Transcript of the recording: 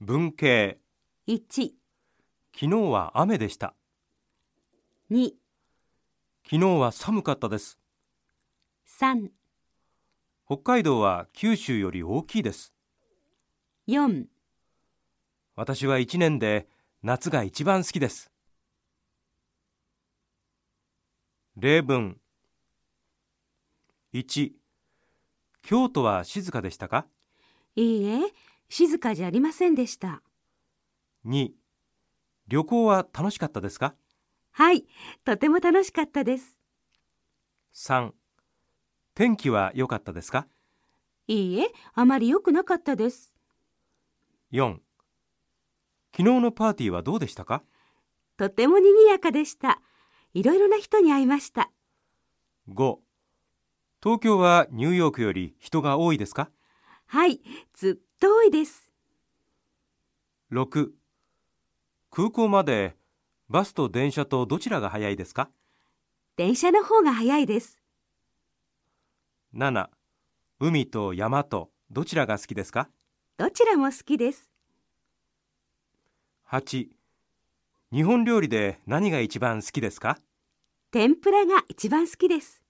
文系。1、昨日は雨でした。2、昨日は寒かったです。3、北海道は九州より大きいです。4私は一年で夏が一番好きです。例文。1京都は静かでしたか？いいえ、静かじゃありませんでした。2旅行は楽しかったですか？はい、とても楽しかったです。3天気は良かったですか？いいえ、あまり良くなかったです。4昨日のパーティーはどうでしたか？とても賑やかでした。いろいろな人に会いました。5東京はニューヨークより人が多いですか？はい、ずっと多いです。6空港までバスと電車とどちらが早いですか？電車の方が早いです。7海と山とどちらが好きですか？どちらも好きです。8日本料理で何が一番好きですか？天ぷらが一番好きです。